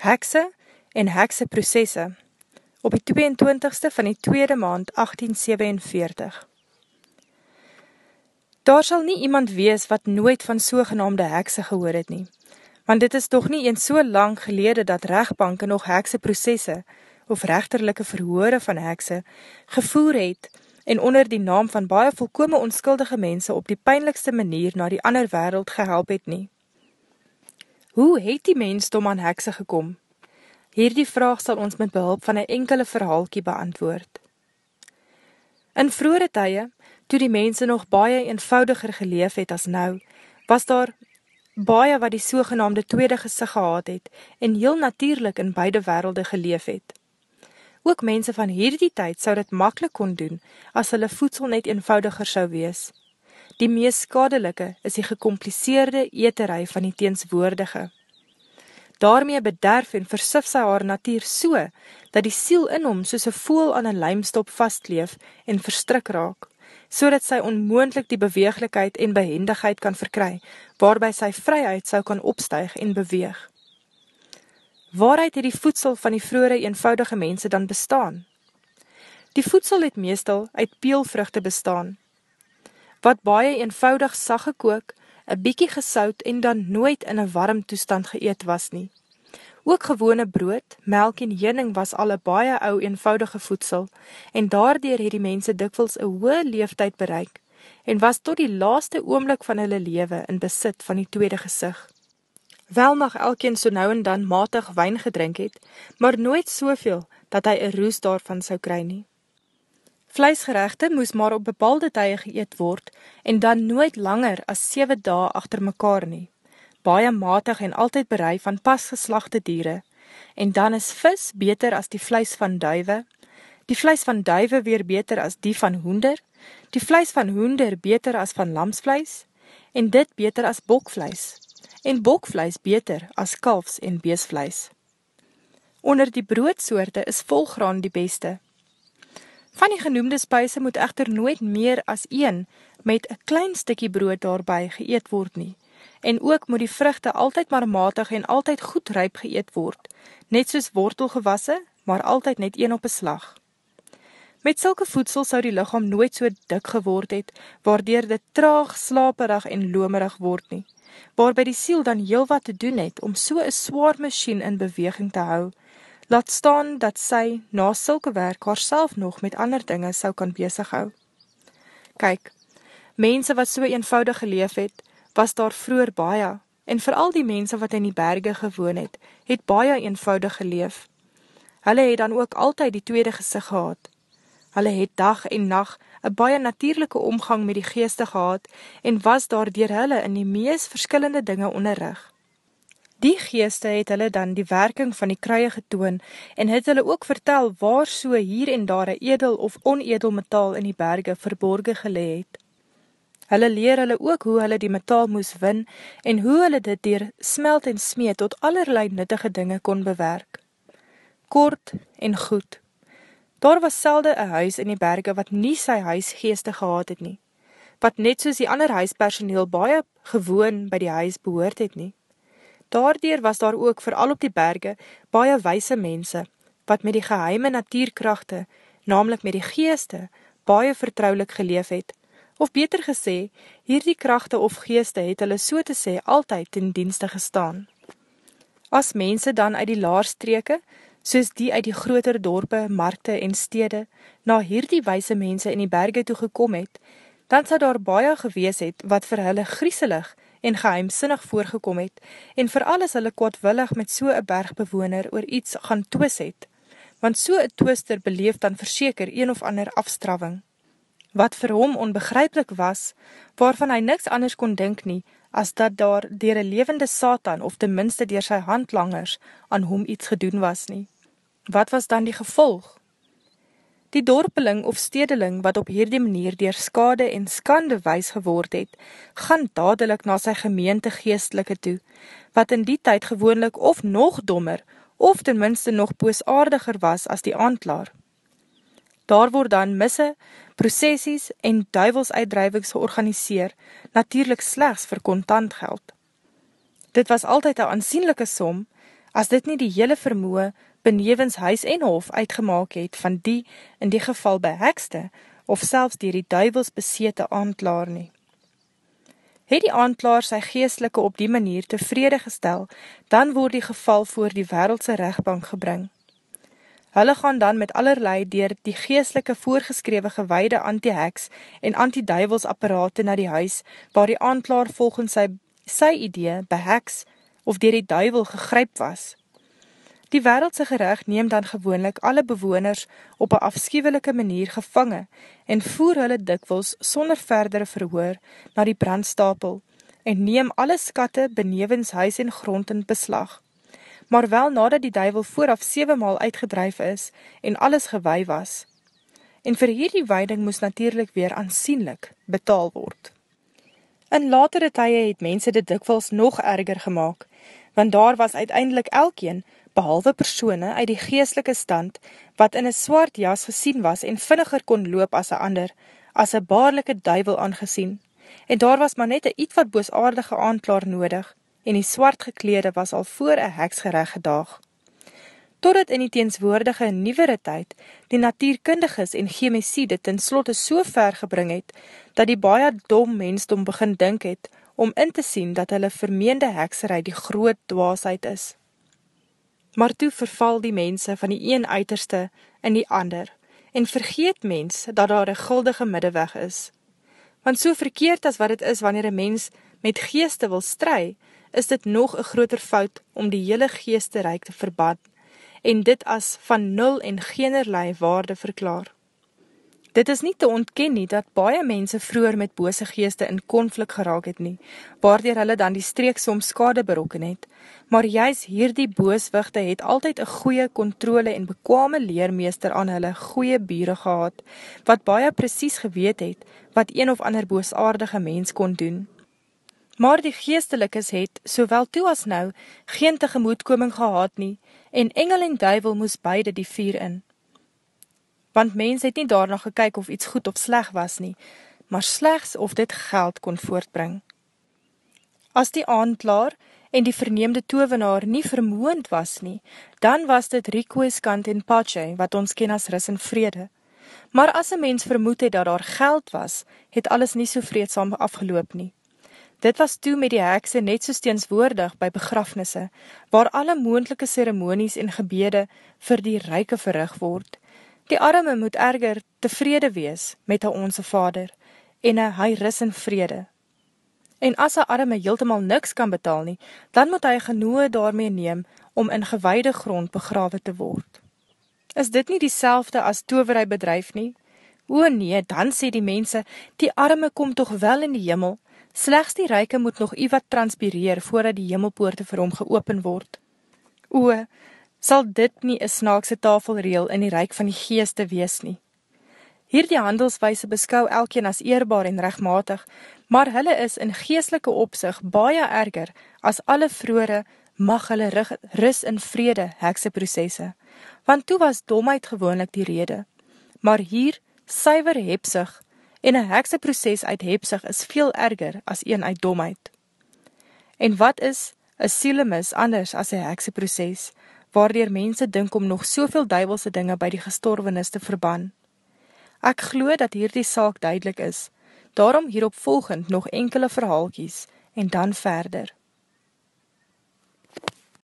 Hekse en hekse processe op die 22ste van die tweede maand 1847. Daar sal nie iemand wees wat nooit van sogenaamde hekse gehoor het nie, want dit is toch nie eens so lang gelede dat rechtbanke nog hekse processe of rechterlijke verhoore van hekse gevoer het en onder die naam van baie volkome onskuldige mense op die pijnlikste manier na die ander wereld gehelp het nie. Hoe het die mensdom aan hekse gekom? Hierdie vraag sal ons met behulp van een enkele verhaalkie beantwoord. In vroere tye, toe die mense nog baie eenvoudiger geleef het as nou, was daar baie wat die sogenaamde tweede gesig gehad het en heel natuurlijk in beide werelde geleef het. Ook mense van hierdie tyd sou dit makkelijk kon doen as hulle voedsel net eenvoudiger sou wees. Die meest skadelike is die gecompliseerde eterij van die teenswoordige. Daarmee bederf en versif sy haar natuur so, dat die siel in hom soos een voel aan een lijmstop vastleef en verstrik raak, so dat sy onmoendlik die beweeglikheid en behendigheid kan verkry, waarby sy vryheid sou kan opstuig en beweeg. Waaruit het die voedsel van die vroere eenvoudige mense dan bestaan? Die voedsel het meestal uit peelvruchte bestaan, wat baie eenvoudig sag gekook, een bykie gesout en dan nooit in een warm toestand geëet was nie. Ook gewone brood, melk en jening was al een baie ou eenvoudige voedsel en daardoor het die mense dikwels een hoë leeftijd bereik en was tot die laaste oomlik van hulle lewe in besit van die tweede gesig. Wel mag elkeen so nou en dan matig wijn gedrink het, maar nooit soveel dat hy een roes daarvan sou kry nie. Vleisgerechte moes maar op bepaalde tye geëet word en dan nooit langer as 7 dae achter mekaar nie. Baie matig en altyd berei van pasgeslachte diere. En dan is vis beter as die vleis van duive, die vleis van duive weer beter as die van hoender, die vleis van hoender beter as van lamsvleis, en dit beter as bokvleis, en bokvleis beter as kalfs en beesvleis. Onder die broodsoorte is volgraan die beste, Van die genoemde spuise moet echter nooit meer as een met een klein stikkie brood daarby geëet word nie. En ook moet die vruchte altyd maar matig en altyd goed ryp geëet word, net soos wortelgewasse, maar altyd net een op een slag. Met sulke voedsel sou die lichaam nooit so dik geword het, waardoor dit traag, slaperig en lomerig word nie, waarby die siel dan heel wat te doen het om so een zwaar machine in beweging te hou, laat staan dat sy na sulke werk haarself nog met ander dinge sou kan bezig hou. Kyk, mense wat so eenvoudig geleef het, was daar vroeger baie, en vooral die mense wat in die berge gewoon het, het baie eenvoudig geleef. Hulle het dan ook altyd die tweede gezicht gehad. Hulle het dag en nacht een baie natuurlijke omgang met die geeste gehad en was daar dier hulle in die mees verskillende dinge onderrig. Die geeste het hulle dan die werking van die kruie getoon en het hulle ook vertel waar so hier en daar een edel of onedel metaal in die berge verborge gelee het. Hulle leer hulle ook hoe hulle die metaal moes win en hoe hulle dit dier smelt en smeet tot allerlei nuttige dinge kon bewerk. Kort en goed. Daar was selde een huis in die berge wat nie sy huisgeeste gehad het nie, wat net soos die ander huispersoneel baie gewoon by die huis behoort het nie. Daardier was daar ook vooral op die berge baie wijse mense, wat met die geheime natuurkrachte, namelijk met die geeste, baie vertrouwlik geleef het. Of beter gesê, hierdie krachte of geeste het hulle so te sê altyd ten dienste gestaan. As mense dan uit die laarstreke, soos die uit die groter dorpe, markte en stede, na hierdie wijse mense in die berge toe gekom het, dan sal daar baie gewees het wat vir hulle grieselig en geheimsinnig voorgekom het, en vir alles hulle kwaadwillig met so'n bergbewoner oor iets gaan toos het, want so'n tooster beleef dan verseker een of ander afstrawing. Wat vir hom onbegryplik was, waarvan hy niks anders kon dink nie, as dat daar dier een levende Satan of tenminste dier sy handlangers aan hom iets gedoen was nie. Wat was dan die gevolg? Die dorpeling of stedeling wat op hierdie manier dier skade en skande wys geword het, gaan dadelik na sy gemeente geestelike toe, wat in die tyd gewoonlik of nog dommer, of ten minste nog boosaardiger was as die aandlaar. Daar word dan misse, processies en duivelsuitdrijvings georganiseer, natuurlijk slechts vir kontant geld. Dit was altyd een aansienlijke som, as dit nie die hele vermoe benevens huis en hof uitgemaak het van die, in die geval behekste, of selfs dier die duivels besete aandlaar nie. Het die aandlaar sy geestelike op die manier tevrede gestel, dan word die geval voor die wereldse rechtbank gebring. Hulle gaan dan met allerlei dier die geestelike voorgeskrewe gewaide anti-heks en anti-duivels apparate na die huis, waar die aandlaar volgens sy, sy idee beheks of dier die duivel gegryp was. Die wereldse gerecht neem dan gewoonlik alle bewoners op een afskiewelike manier gevange en voer hulle dikwels sonder verdere verhoor na die brandstapel en neem alle skatte benevens huis en grond in beslag. Maar wel nadat die duivel vooraf 7 maal uitgedryf is en alles gewaai was. En vir hierdie weiding moes natuurlijk weer aansienlik betaal word. In latere tye het mense dit dikwels nog erger gemaakt, want daar was uiteindelik elkeen behalwe persone uit die geestelike stand, wat in een swart jas gesien was en vinniger kon loop as een ander, as een baarlike duivel aangesien, en daar was maar net een iets wat boosaardige aanklaar nodig, en die swart geklede was al voor een heksgerecht gedaag. Totdat in die teenswoordige nieuwere tyd, die natuurkundiges en chemisie dit ten slotte so ver gebring het, dat die baie dom mensdom begin dink het, om in te sien dat hulle vermeende hekserij die groot dwaasheid is maar toe verval die mense van die een uiterste in die ander, en vergeet mens dat daar een guldige middeweg is. Want so verkeerd as wat het is wanneer een mens met geeste wil stry, is dit nog een groter fout om die hele geeste reik te verbad, en dit as van nul en geenerlei waarde verklaar. Dit is nie te ontken nie dat baie mense vroeger met bose geeste in konflik geraak het nie, waardoor hulle dan die streek soms skade berokken het, maar juist hierdie booswigte het altyd een goeie controle en bekwame leermeester aan hulle goeie bieren gehad, wat baie precies geweet het wat een of ander boosaardige mens kon doen. Maar die geestelikes het, sowel toe as nou, geen tegemoetkoming gehad nie, en engel en duivel moes beide die vier in want mens het nie daarna gekyk of iets goed of sleg was nie, maar slechts of dit geld kon voortbring. As die aandlaar en die verneemde tovenaar nie vermoend was nie, dan was dit Rikoeskant en Pache, wat ons ken as ris en vrede. Maar as een mens vermoed het dat daar geld was, het alles nie so vreedsam afgeloop nie. Dit was toe met die hekse net so steenswoordig by begrafnisse, waar alle moendelike ceremonies en gebede vir die reike verrig word, Die arme moet erger tevrede wees met hy onse vader en hy ris in vrede. En as hy arme heeltemal niks kan betaal nie, dan moet hy genoe daarmee neem om in gewaide grond begrawe te word. Is dit nie die as toverij bedrijf nie? O nee, dan sê die mense, die arme kom toch wel in die jimmel, slechts die reike moet nog iwat transpireer voordat die jimmelpoorte vir hom geopen word. O, sal dit nie een snaakse tafelreel in die reik van die geeste wees nie. Hierdie handelswijse beskou elkeen as eerbaar en rechtmatig, maar hulle is in geestelike opzig baie erger as alle vroere mag hulle ris in vrede hekse processe, want toe was domheid gewoonlik die rede. Maar hier, syver hepsig, en een hekse proces uit hepsig is veel erger as een uit domheid. En wat is een sielemis anders as een hekse proces, waardoor mense dink om nog soveel duivelse dinge by die gestorvenis te verban. Ek glo dat hierdie saak duidelik is, daarom hierop volgend nog enkele verhaalkies en dan verder.